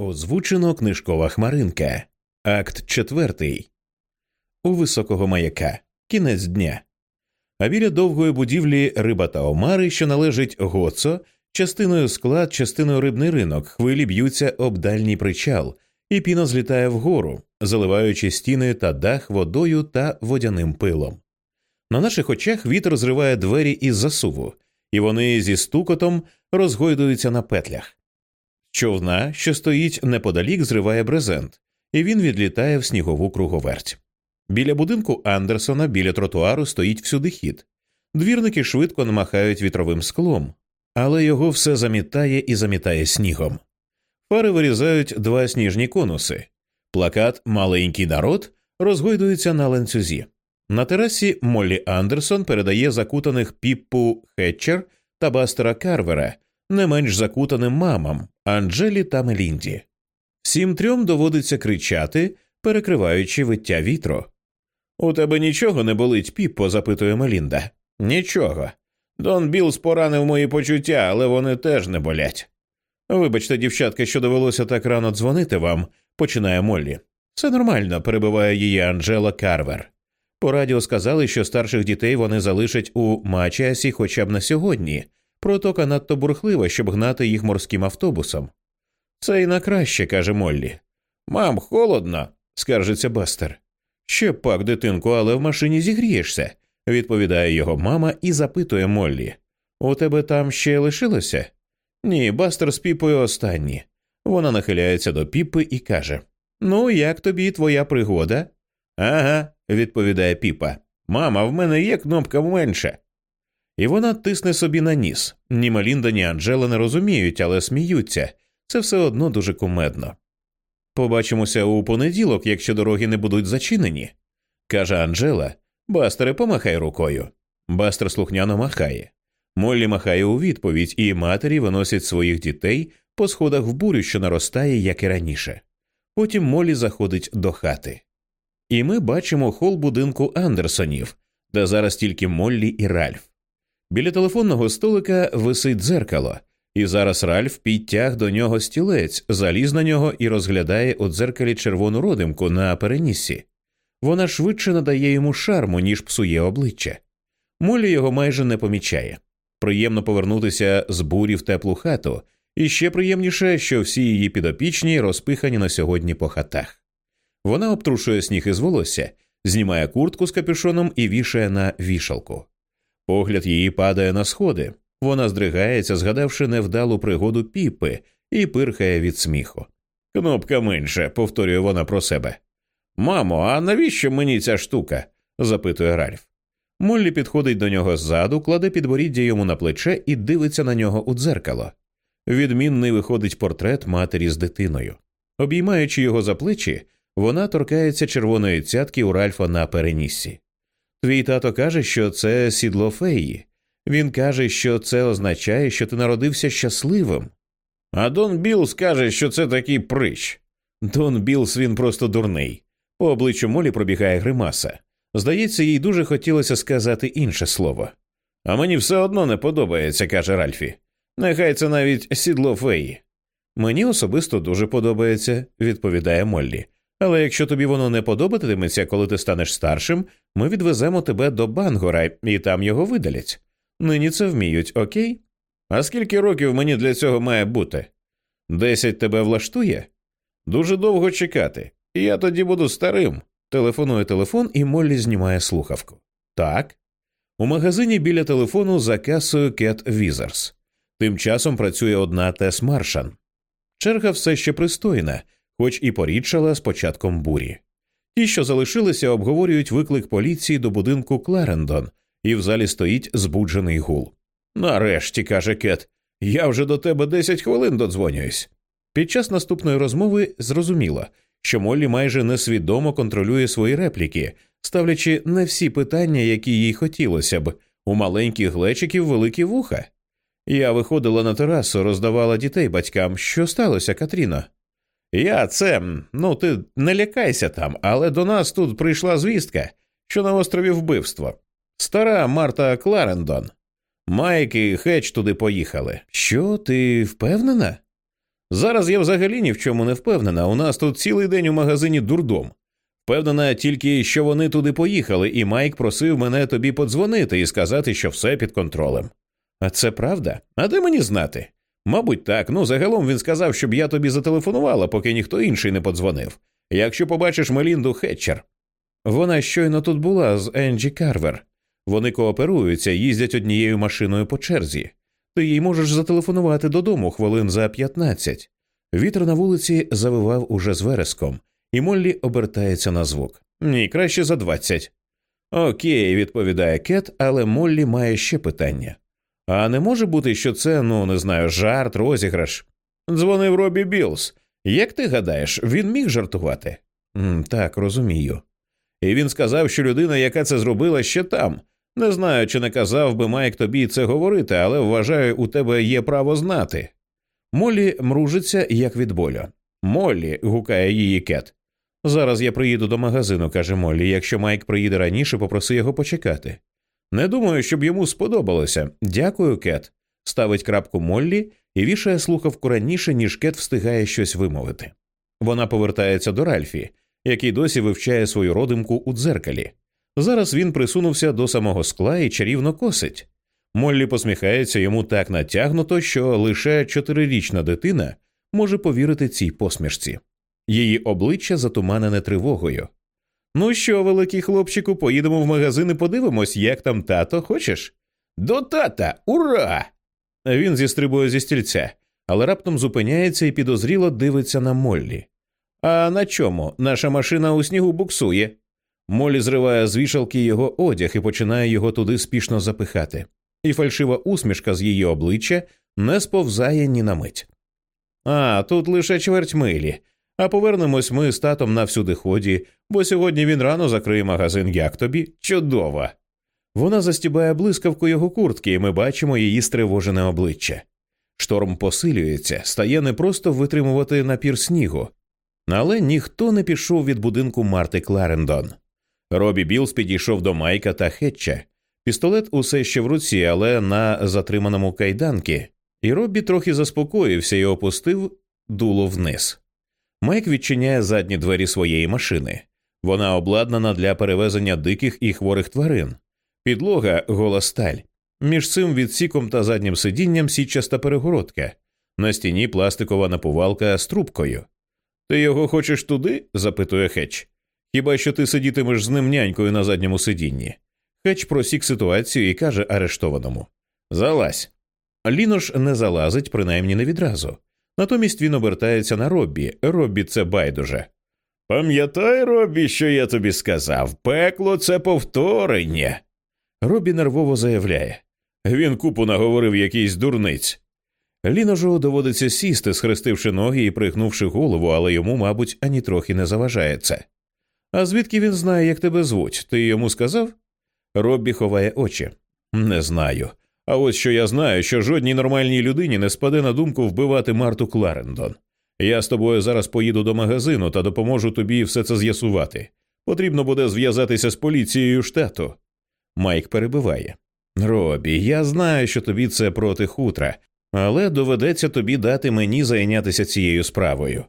Озвучено книжкова хмаринка. Акт четвертий. У високого маяка. Кінець дня. А біля довгої будівлі риба та омари, що належить Гоцо, частиною склад, частиною рибний ринок, хвилі б'ються об дальній причал, і піна злітає вгору, заливаючи стіни та дах водою та водяним пилом. На наших очах вітер зриває двері із засуву, і вони зі стукотом розгойдуються на петлях. Човна, що стоїть неподалік, зриває брезент, і він відлітає в снігову круговерть. Біля будинку Андерсона біля тротуару стоїть всюди хід. Двірники швидко намахають вітровим склом, але його все замітає і замітає снігом. Фари вирізають два сніжні конуси. Плакат Маленький народ розгойдується на ланцюзі. На терасі Моллі Андерсон передає закутаних Піппу Хетчер та Бастера Карвера не менш закутаним мамам Анджелі та Мелінді. Всім трьом доводиться кричати, перекриваючи виття вітру. У тебе нічого не болить, Піппо? запитує Мелінда. Нічого. Дон Білс поранив мої почуття, але вони теж не болять. Вибачте, дівчатка, що довелося так рано дзвонити вам, починає Моллі. Все нормально, перебиває її Анджела Карвер. По радіо сказали, що старших дітей вони залишать у Мачіасі хоча б на сьогодні. Протока надто бурхлива, щоб гнати їх морським автобусом. Це і на краще, каже Моллі. Мам, холодно, скаржиться Бастер. Ще пак, дитинку, але в машині зігрієшся, відповідає його мама і запитує Моллі. У тебе там ще лишилося? Ні, Бастер з Піпою останні. Вона нахиляється до Піпи і каже Ну, як тобі твоя пригода? Ага, відповідає піпа. Мама, в мене є кнопка менше. І вона тисне собі на ніс. Ні Малінда, ні Анджела не розуміють, але сміються. Це все одно дуже кумедно. Побачимося у понеділок, якщо дороги не будуть зачинені, каже Анджела. Бастере, помахай рукою. Бастер слухняно махає. Моллі махає у відповідь, і матері виносять своїх дітей по сходах в бурю, що наростає, як і раніше. Потім Моллі заходить до хати. І ми бачимо хол будинку Андерсонів, де зараз тільки Моллі і Ральф. Біля телефонного столика висить дзеркало, і зараз Ральф підтяг до нього стілець, заліз на нього і розглядає у дзеркалі червону родимку на переніссі. Вона швидше надає йому шарму, ніж псує обличчя. Моллі його майже не помічає. Приємно повернутися з бурі в теплу хату, і ще приємніше, що всі її підопічні розпихані на сьогодні по хатах. Вона обтрушує сніг із волосся, знімає куртку з капюшоном і вішає на вішалку. Погляд її падає на сходи. Вона здригається, згадавши невдалу пригоду піпи, і пирхає від сміху. Кнопка менше, повторює вона про себе. Мамо, а навіщо мені ця штука? запитує Ральф. Моллі підходить до нього ззаду, кладе підборіддя йому на плече і дивиться на нього у дзеркало. Відмінний виходить портрет матері з дитиною. Обіймаючи його за плечі, вона торкається червоної цятки у Ральфа на переніссі. Твій тато каже, що це сідло феї. Він каже, що це означає, що ти народився щасливим. А Дон Білс каже, що це такий прищ. Дон Білс він просто дурний. По обличчю Молі пробігає гримаса. Здається, їй дуже хотілося сказати інше слово. А мені все одно не подобається, каже Ральфі. Нехай це навіть сідло феї. Мені особисто дуже подобається, відповідає Моллі. Але якщо тобі воно не подобатиметься, коли ти станеш старшим, ми відвеземо тебе до Бангора і там його видалять. Нині це вміють, окей? А скільки років мені для цього має бути? Десять тебе влаштує? Дуже довго чекати. І я тоді буду старим. Телефонує телефон, і Моллі знімає слухавку. Так. У магазині біля телефону за касою Кет Візерс. Тим часом працює одна Тес Маршан. Черга все ще пристойна, хоч і порідшала з початком бурі. Ті, що залишилися, обговорюють виклик поліції до будинку Кларендон, і в залі стоїть збуджений гул. Нарешті, каже Кет, я вже до тебе десять хвилин додзвонююсь. Під час наступної розмови зрозуміло, що Моллі майже несвідомо контролює свої репліки, ставлячи не всі питання, які їй хотілося б, у маленьких глечиків великі вуха. Я виходила на терасу, роздавала дітей батькам. Що сталося, Катріно? Я це, ну ти не лякайся там, але до нас тут прийшла звістка, що на острові вбивство. Стара Марта Кларендон. Майк і Хедж туди поїхали. Що, ти впевнена? Зараз я взагалі ні в чому не впевнена. У нас тут цілий день у магазині дурдом. Впевнена тільки, що вони туди поїхали, і Майк просив мене тобі подзвонити і сказати, що все під контролем. А це правда? А де мені знати? Мабуть, так. Ну загалом він сказав, щоб я тобі зателефонувала, поки ніхто інший не подзвонив. Якщо побачиш Мелінду Хетчер. Вона щойно тут була з Енджі Карвер. Вони кооперуються, їздять однією машиною по черзі. Ти їй можеш зателефонувати додому хвилин за 15. Вітер на вулиці завивав уже з вереском, і Моллі обертається на звук. Ні, краще за 20. Окей, відповідає Кет, але Моллі має ще питання. А не може бути, що це, ну не знаю, жарт, розіграш. Дзвонив Робі Білс. Як ти гадаєш, він міг жартувати? «М, Так, розумію. І він сказав, що людина, яка це зробила, ще там. Не знаю, чи не казав би Майк тобі це говорити, але вважаю, у тебе є право знати. Моллі мружиться, як від болю. Моллі, гукає її Кет. Зараз я приїду до магазину, каже Моллі. Якщо Майк приїде раніше, попроси його почекати. Не думаю, щоб йому сподобалося. Дякую, Кет. Ставить крапку Моллі і вішає слухавку раніше, ніж Кет встигає щось вимовити. Вона повертається до Ральфі, який досі вивчає свою родимку у дзеркалі. Зараз він присунувся до самого скла і чарівно косить. Моллі посміхається йому так натягнуто, що лише чотирирічна дитина може повірити цій посмішці. Її обличчя затуманене тривогою. Ну що, великий хлопчику, поїдемо в магазин і подивимось, як там тато, хочеш? До тата, ура! Він зістрибує зі стільця, але раптом зупиняється і підозріло дивиться на Моллі. А на чому? Наша машина у снігу буксує. Моллі зриває з вішалки його одяг і починає його туди спішно запихати. І фальшива усмішка з її обличчя не сповзає ні на мить. А, тут лише чверть милі. А повернемось ми з татом на всюдиході, бо сьогодні він рано закриє магазин як тобі. Чудово. Вона застібає блискавку його куртки, і ми бачимо її стривожене обличчя. Шторм посилюється, стає не просто витримувати напір снігу, але ніхто не пішов від будинку Марти Кларендон. Робі Білс підійшов до Майка та Хетча. Пістолет усе ще в руці, але на затриманому кайданки, і Робі трохи заспокоївся і опустив дуло вниз. Майк відчиняє задні двері своєї машини. Вона обладнана для перевезення диких і хворих тварин. Підлога гола сталь. Між цим відсіком та заднім сидінням сітчаста перегородка. На стіні пластикова напувалка з трубкою. Ти його хочеш туди? запитує Хетч. Хіба що ти сидітимеш з ним нянькою на задньому сидінні? Хетч просік ситуацію і каже арештованому Залазь. Лінош не залазить, принаймні не відразу. Натомість він обертається на Роббі. Роббі це байдуже. Пам'ятай, Роббі, що я тобі сказав, пекло це повторення. Роббі нервово заявляє. Він купу наговорив якийсь дурниць. Ліножу доводиться сісти, схрестивши ноги і пригнувши голову, але йому, мабуть, ані трохи не заважає це. А звідки він знає, як тебе звуть? Ти йому сказав? Роббі ховає очі. Не знаю. А ось що я знаю, що жодній нормальній людині не спаде на думку вбивати Марту Кларендон. Я з тобою зараз поїду до магазину та допоможу тобі все це з'ясувати. Потрібно буде зв'язатися з поліцією штату. Майк перебиває. Робі, я знаю, що тобі це проти хутра, але доведеться тобі дати мені зайнятися цією справою.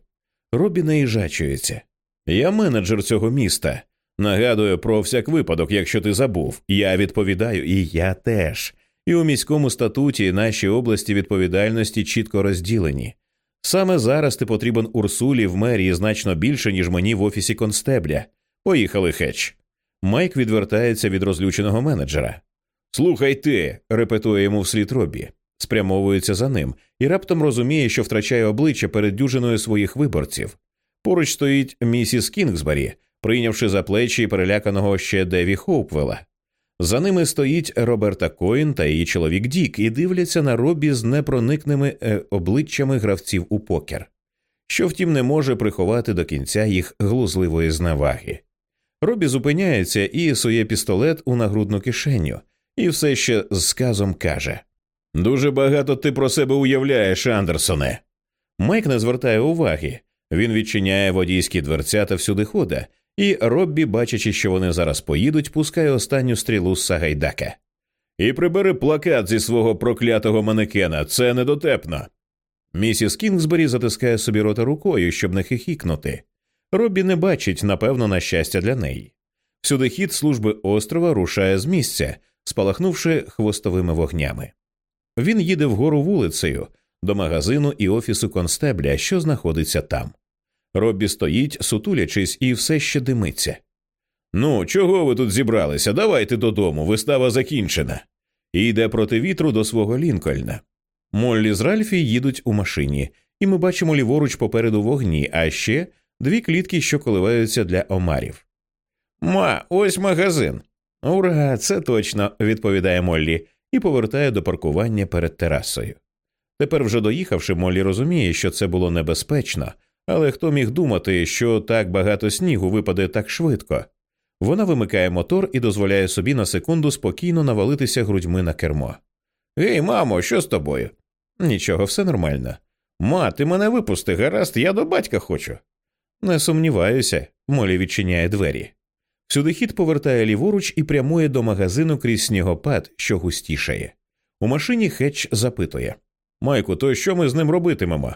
Робі наїжачується. Я менеджер цього міста. Нагадую про всяк випадок, якщо ти забув. Я відповідаю, і я теж. І у міському статуті наші області відповідальності чітко розділені. Саме зараз ти потрібен Урсулі в мерії значно більше, ніж мені в офісі констебля. Поїхали, Хетч. Майк відвертається від розлюченого менеджера. Слухай ти, репетує йому вслід Робі, спрямовується за ним і раптом розуміє, що втрачає обличчя перед дюжиною своїх виборців. Поруч стоїть місіс Кінгсбері, прийнявши за плечі переляканого ще Деві Хоупвела. За ними стоїть Роберта Коін та її чоловік Дік і дивляться на Робі з непроникними е, обличчями гравців у покер, що втім не може приховати до кінця їх глузливої зневаги. Робі зупиняється і сує пістолет у нагрудну кишеню, і все ще з сказом каже Дуже багато ти про себе уявляєш, Андерсоне. Майк не звертає уваги. Він відчиняє водійські дверця та всюди хода, і Роббі, бачачи, що вони зараз поїдуть, пускає останню стрілу з Сагайдака. І прибери плакат зі свого проклятого манекена, це недотепно. Місіс Кінгсбері затискає собі рота рукою, щоб не хихікнути. Роббі не бачить, напевно, на щастя для неї. Всюди хід служби острова рушає з місця, спалахнувши хвостовими вогнями. Він їде вгору вулицею до магазину і офісу констебля, що знаходиться там. Роббі стоїть, сутулячись, і все ще димиться. Ну, чого ви тут зібралися? Давайте додому, вистава закінчена. І йде проти вітру до свого Лінкольна. Моллі з Ральфі їдуть у машині, і ми бачимо ліворуч попереду вогні, а ще дві клітки, що коливаються для омарів. Ма, ось магазин. Ура, це точно, відповідає Моллі і повертає до паркування перед терасою. Тепер, вже доїхавши, Моллі розуміє, що це було небезпечно, але хто міг думати, що так багато снігу випаде так швидко. Вона вимикає мотор і дозволяє собі на секунду спокійно навалитися грудьми на кермо. Гей, мамо, що з тобою? Нічого, все нормально. Ма, ти мене випусти, гаразд, я до батька хочу. Не сумніваюся, Молі відчиняє двері. Сюди хід повертає ліворуч і прямує до магазину крізь снігопад, що густішає. У машині Хетч запитує Майку, то що ми з ним робитимемо?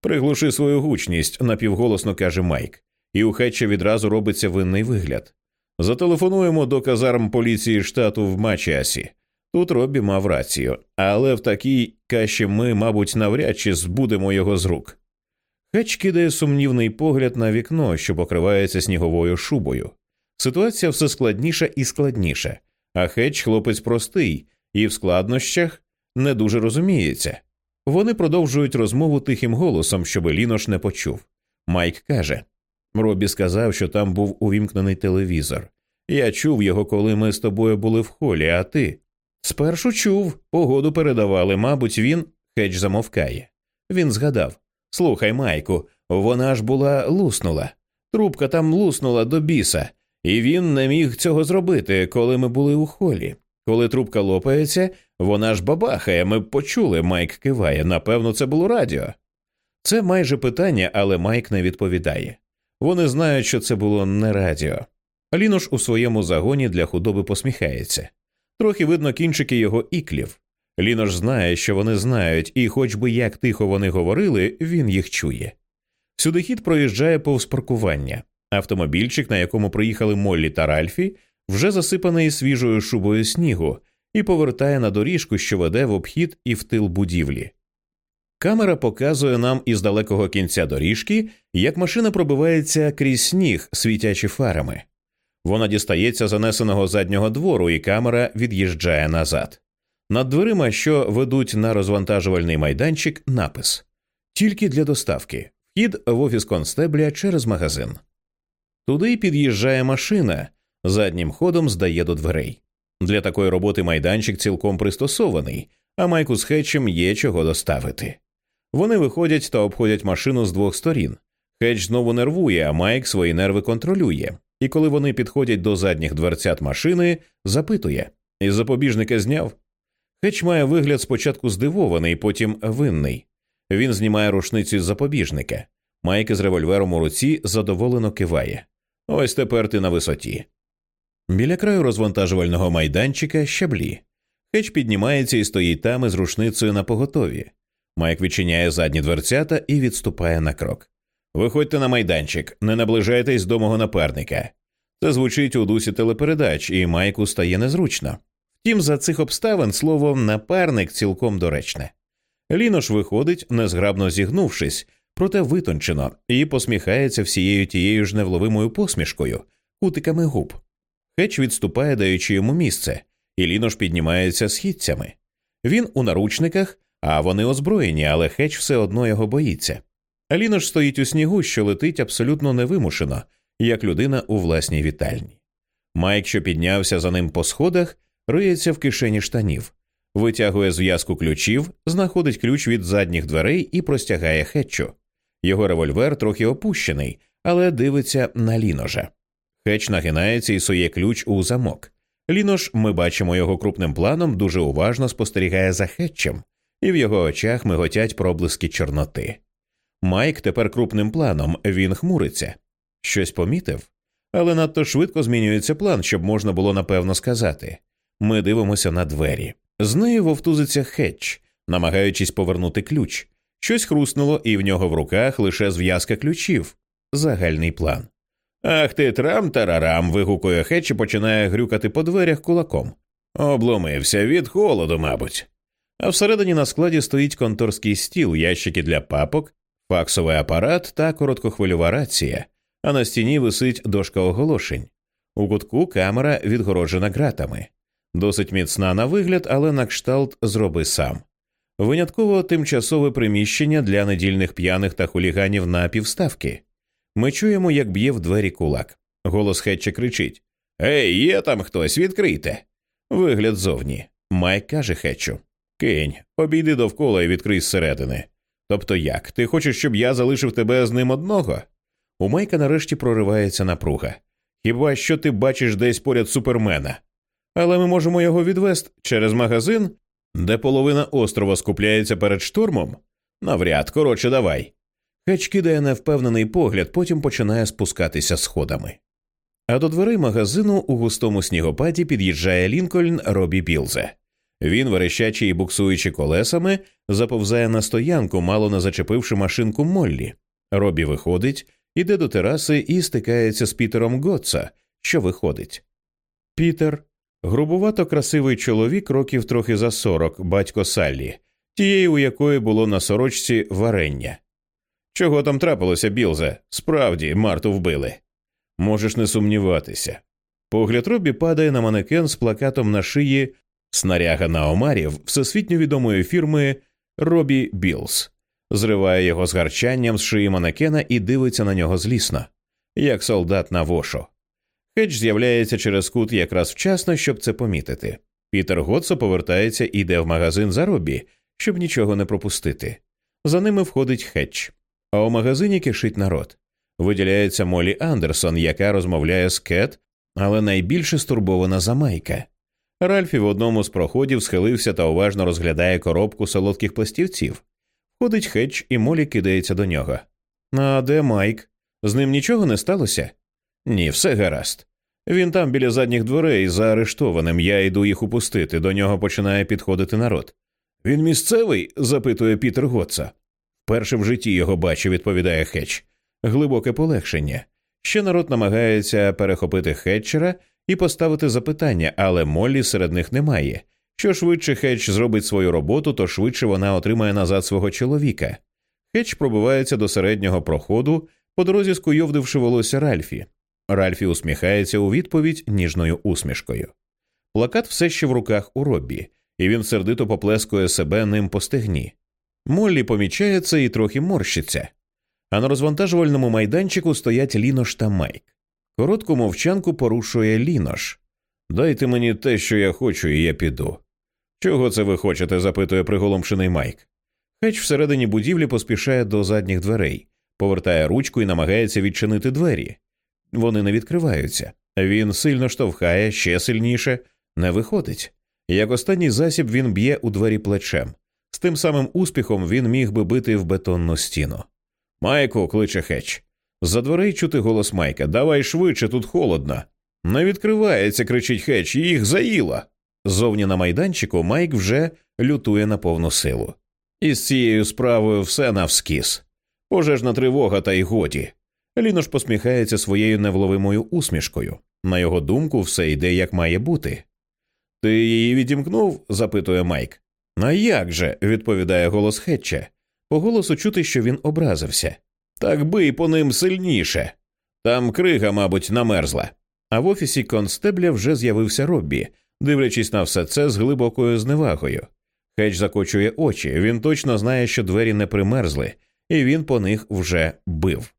Приглуши свою гучність, напівголосно каже Майк, і у Хетча відразу робиться винний вигляд. Зателефонуємо до казарм поліції штату в Мачіасі. Тут Роббі мав рацію, але в такій каші ми, мабуть, навряд чи збудемо його з рук. Хетч кидає сумнівний погляд на вікно, що покривається сніговою шубою. Ситуація все складніша і складніша, а Хетч хлопець простий і в складнощах не дуже розуміється. Вони продовжують розмову тихим голосом, щоб Лінош не почув. Майк каже Робі сказав, що там був увімкнений телевізор. Я чув його, коли ми з тобою були в холі, а ти. Спершу чув, погоду передавали, мабуть, він Хедж замовкає. Він згадав Слухай, Майку, вона ж була луснула. Трубка там луснула до біса, і він не міг цього зробити, коли ми були у холі. Коли трубка лопається, вона ж бабахає, ми б почули, Майк киває. Напевно, це було радіо. Це майже питання, але Майк не відповідає. Вони знають, що це було не радіо. Лінош у своєму загоні для худоби посміхається. Трохи видно кінчики його іклів. Лінош знає, що вони знають, і, хоч би як тихо вони говорили, він їх чує. Сюди хід проїжджає повз паркування. Автомобільчик, на якому приїхали Моллі та Ральфі, вже засипаний свіжою шубою снігу, і повертає на доріжку, що веде в обхід і в тил будівлі. Камера показує нам із далекого кінця доріжки, як машина пробивається крізь сніг, світячи фарами. Вона дістається занесеного заднього двору, і камера від'їжджає назад. Над дверима, що ведуть на розвантажувальний майданчик, напис Тільки для доставки вхід в офіс констебля через магазин. Туди під'їжджає машина, заднім ходом здає до дверей. Для такої роботи майданчик цілком пристосований, а Майку з Хетчем є чого доставити. Вони виходять та обходять машину з двох сторін. Хетч знову нервує, а Майк свої нерви контролює. І коли вони підходять до задніх дверцят машини, запитує із запобіжника зняв. Хетч має вигляд спочатку здивований, потім винний. Він знімає рушницю з запобіжника. Майк із револьвером у руці задоволено киває. Ось тепер ти на висоті. Біля краю розвантажувального майданчика щаблі. Хедж піднімається і стоїть там із рушницею на поготові. Майк відчиняє задні дверцята і відступає на крок. Виходьте на майданчик, не наближайтесь до мого напарника. Це звучить у дусі телепередач, і Майку стає незручно. Втім, за цих обставин слово напарник цілком доречне. Лінош виходить, незграбно зігнувшись, проте витончено, і посміхається всією тією ж невловимою посмішкою, кутиками губ. Хеч відступає, даючи йому місце, і Лінош піднімається східцями. Він у наручниках, а вони озброєні, але Хеч все одно його боїться. Лінош стоїть у снігу, що летить абсолютно невимушено, як людина у власній вітальні. Майк, що піднявся за ним по сходах, риється в кишені штанів, витягує зв'язку ключів, знаходить ключ від задніх дверей і простягає хетчу. Його револьвер трохи опущений, але дивиться на ліножа. Хетч нагинається і сує ключ у замок. Лінош, ми бачимо його крупним планом, дуже уважно спостерігає за хетчем, і в його очах миготять проблиски чорноти. Майк тепер крупним планом, він хмуриться. Щось помітив, але надто швидко змінюється план, щоб можна було напевно сказати. Ми дивимося на двері. З нею вовтузиться хетч, намагаючись повернути ключ. Щось хруснуло, і в нього в руках лише зв'язка ключів. Загальний план. Ах ти трам тарарам. вигукує Хетч і починає грюкати по дверях кулаком. Обломився від холоду, мабуть. А всередині на складі стоїть конторський стіл, ящики для папок, факсовий апарат та короткохвильова рація, а на стіні висить дошка оголошень. У кутку камера відгороджена ґратами. Досить міцна на вигляд, але на кшталт зроби сам. Винятково тимчасове приміщення для недільних п'яних та хуліганів на півставки. Ми чуємо, як б'є в двері кулак. Голос Хетча кричить Ей, є там хтось, відкрийте. Вигляд зовні. Майк каже Хетчу Кинь, обійди довкола і відкрий зсередини. Тобто як? Ти хочеш, щоб я залишив тебе з ним одного? У Майка нарешті проривається напруга. Хіба що ти бачиш десь поряд супермена? Але ми можемо його відвести через магазин, де половина острова скупляється перед штурмом? Навряд, коротше, давай. Хеч кидає невпевнений погляд, потім починає спускатися сходами. А до дверей магазину у густому снігопаді під'їжджає Лінкольн Робі Білзе. Він, верещачи і буксуючи колесами, заповзає на стоянку, мало не зачепивши машинку Моллі. Робі виходить, іде до тераси і стикається з Пітером Готса, що виходить. Пітер, грубувато красивий чоловік, років трохи за сорок, батько Саллі, тієї, у якої було на сорочці варення. Чого там трапилося, Білзе? Справді, Марту вбили. Можеш не сумніватися. Погляд Робі падає на манекен з плакатом на шиї снаряга на омарів всесвітньо відомої фірми Робі Білз, зриває його з гарчанням з шиї манекена і дивиться на нього злісно, як солдат на вошу. Хедж з'являється через кут якраз вчасно, щоб це помітити. Пітер Готсо повертається і йде в магазин за Робі, щоб нічого не пропустити. За ними входить Хедж. А у магазині кишить народ. Виділяється Молі Андерсон, яка розмовляє з Кет, але найбільше стурбована за Майка. Ральфі в одному з проходів схилився та уважно розглядає коробку солодких пластівців. Ходить хедж, і Молі кидається до нього. А де Майк? З ним нічого не сталося? Ні, все гаразд. Він там біля задніх дверей заарештованим, я йду їх упустити, до нього починає підходити народ. Він місцевий? запитує Пітер Готца. Перше в житті його бачу, відповідає Хетч. Глибоке полегшення. Ще народ намагається перехопити Хетчера і поставити запитання, але Моллі серед них немає. Що швидше Хетч зробить свою роботу, то швидше вона отримає назад свого чоловіка. Хетч пробивається до середнього проходу, по дорозі скуйовдивши волосся Ральфі. Ральфі усміхається у відповідь ніжною усмішкою. Плакат все ще в руках у Роббі, і він сердито поплескує себе ним по стегні. Моллі помічає це і трохи морщиться. А на розвантажувальному майданчику стоять Лінош та Майк. Коротку мовчанку порушує Лінош. Дайте мені те, що я хочу, і я піду. Чого це ви хочете? запитує приголомшений Майк. Хеч всередині будівлі поспішає до задніх дверей, повертає ручку і намагається відчинити двері. Вони не відкриваються. Він сильно штовхає, ще сильніше, не виходить. Як останній засіб він б'є у двері плечем. З тим самим успіхом він міг би бити в бетонну стіну. Майку, кличе Хеч. За дверей чути голос Майка. Давай швидше, тут холодно. Не відкривається, кричить Хеч, їх заїла. Зовні на майданчику Майк вже лютує на повну силу. І з цією справою все навскіз. Пожежна тривога, та й годі. Лінош посміхається своєю невловимою усмішкою. На його думку, все йде як має бути. Ти її відімкнув? запитує Майк. А як же? відповідає голос Хетча. По голосу чути, що він образився. Так бий по ним сильніше. Там крига, мабуть, намерзла. А в офісі констебля вже з'явився Роббі, дивлячись на все це з глибокою зневагою. Хедж закочує очі, він точно знає, що двері не примерзли, і він по них вже бив.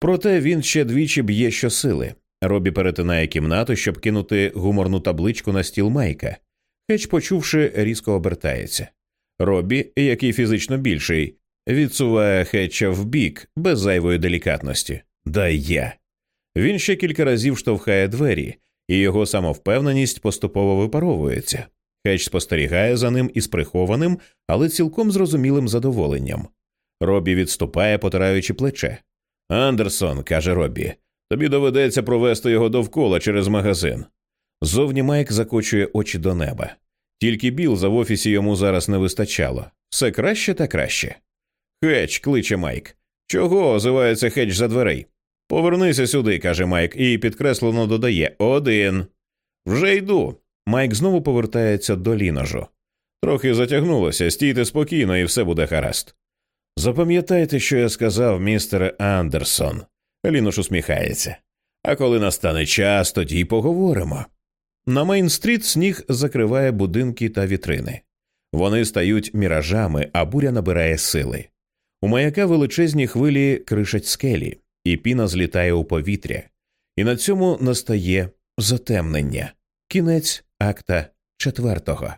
Проте він ще двічі б'є щосили. Робі перетинає кімнату, щоб кинути гуморну табличку на стіл Майка. Хедж, почувши, різко обертається. Робі, який фізично більший, відсуває Хетча вбік без зайвої делікатності. Дай я. Він ще кілька разів штовхає двері, і його самовпевненість поступово випаровується. Хетч спостерігає за ним із прихованим, але цілком зрозумілим задоволенням. Робі відступає, потираючи плече. Андерсон, каже Робі, тобі доведеться провести його довкола через магазин. Зовні Майк закочує очі до неба. Тільки біл за в офісі йому зараз не вистачало все краще та краще. Хеч, кличе Майк. Чого озивається хеч за дверей? Повернися сюди, каже Майк, і підкреслено додає один. Вже йду. Майк знову повертається до ліножу. Трохи затягнулося, стійте спокійно, і все буде гаразд. Запам'ятайте, що я сказав, містер Андерсон. Лінош усміхається. А коли настане час, тоді й поговоримо. На Мейн-стріт сніг закриває будинки та вітрини. Вони стають міражами, а буря набирає сили. У маяка величезні хвилі кришать скелі, і піна злітає у повітря. І на цьому настає затемнення. Кінець акта четвертого.